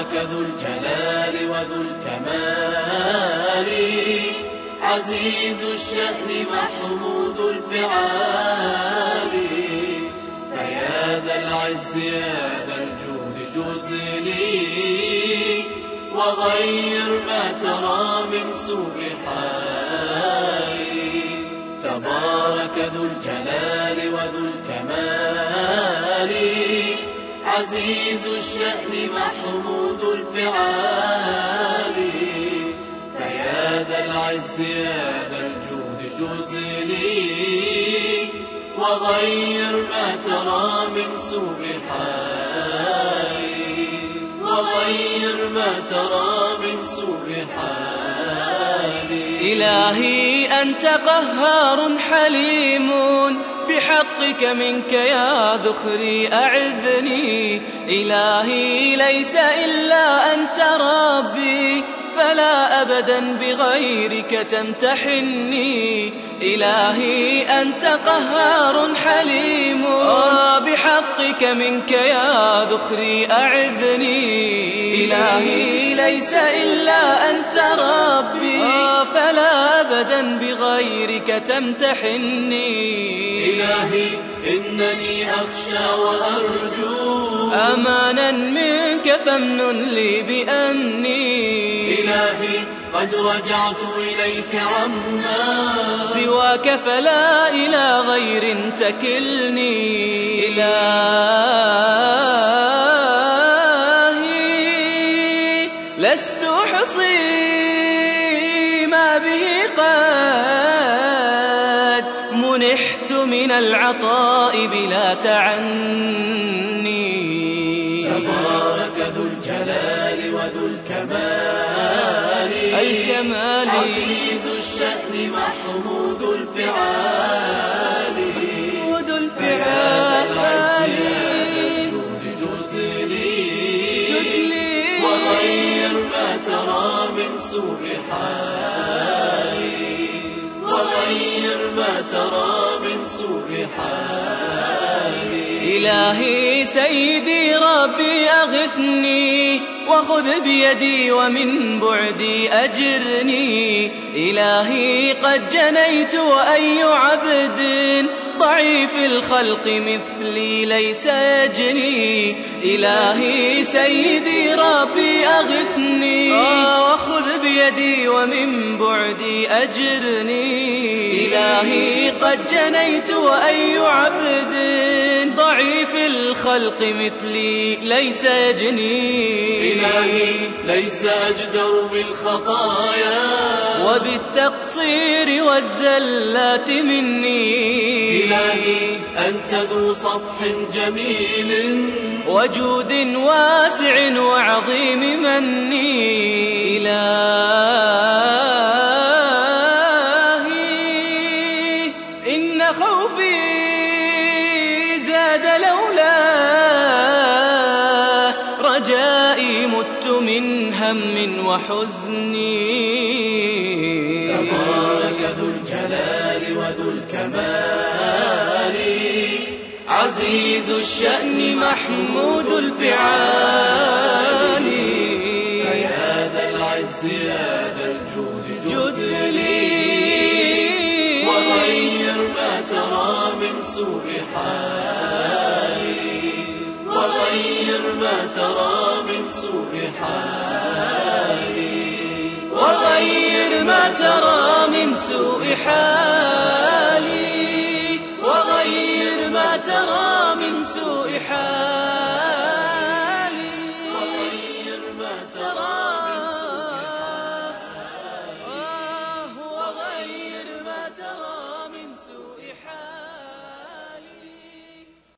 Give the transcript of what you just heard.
تبارك ذو الجلال وذو الكمال. عزيز الشأن محمود الفعال. فيا ذا العز يا ذا الجود جد لي وغير ما ترى من سوء حالي تبارك ذو الجلال وذو الكمال. عزيز الشأن محمود الفعال. فيا ذا العز يا ذا الجود جد لي وغير ما ترى من سوء حالي وغير ما ترى من سوء حالي إلهي أنت قهار حليم. بحقك منك يا ذخري أعذني. إلهي ليس إلا أنت ربي فلا أبدا بغيرك تمتحني. إلهي أنت قهار حليم. بحقك منك يا ذخري أعذني. إلهي ليس إلا أنت ربي. أبدا بغيرك تمتحني. إلهي إنني أخشى وأرجو أمانا منك فامن لي بأني إلهي قد رجعت إليك عما. سواك فلا إلى غير تكلني. إلهي العطاء بلا تعني. تبارك ذو الجلال وذو الكمال. الكمال عزيز الشأن محمود الفعال. محمود الفعال. وغير ما ترى من سوء حالي وغير ما ترى إلهي سيدي ربي أغثني وخذ بيدي ومن بعدي أجرني. إلهي قد جنيت وأي عبد ضعيف الخلق مثلي ليس يجني. إلهي سيدي ربي أغثني. بيدي ومن بعدي أجرني. إلهي قد جنيت وأي عبد ضعيف الخلق مثلي ليس يجني. إلهي ليس أجدر بالخطايا. وبالتقصير والزلات مني. إلهي أنت ذو صفح جميل. وجود واسع وعظيم مني. إلهي إن خوفي زاد لولا رجائي مت من هم وحزني. تبارك ذو الجلال وذو الكمال. عزيز الشأن محمود الفعال. فيا ذا العز يا ذا الجود جد لي. وغير ما ترى من سوء حالي وغير ما ترى من سوء حالي وغير ما ترى من سوء حالي.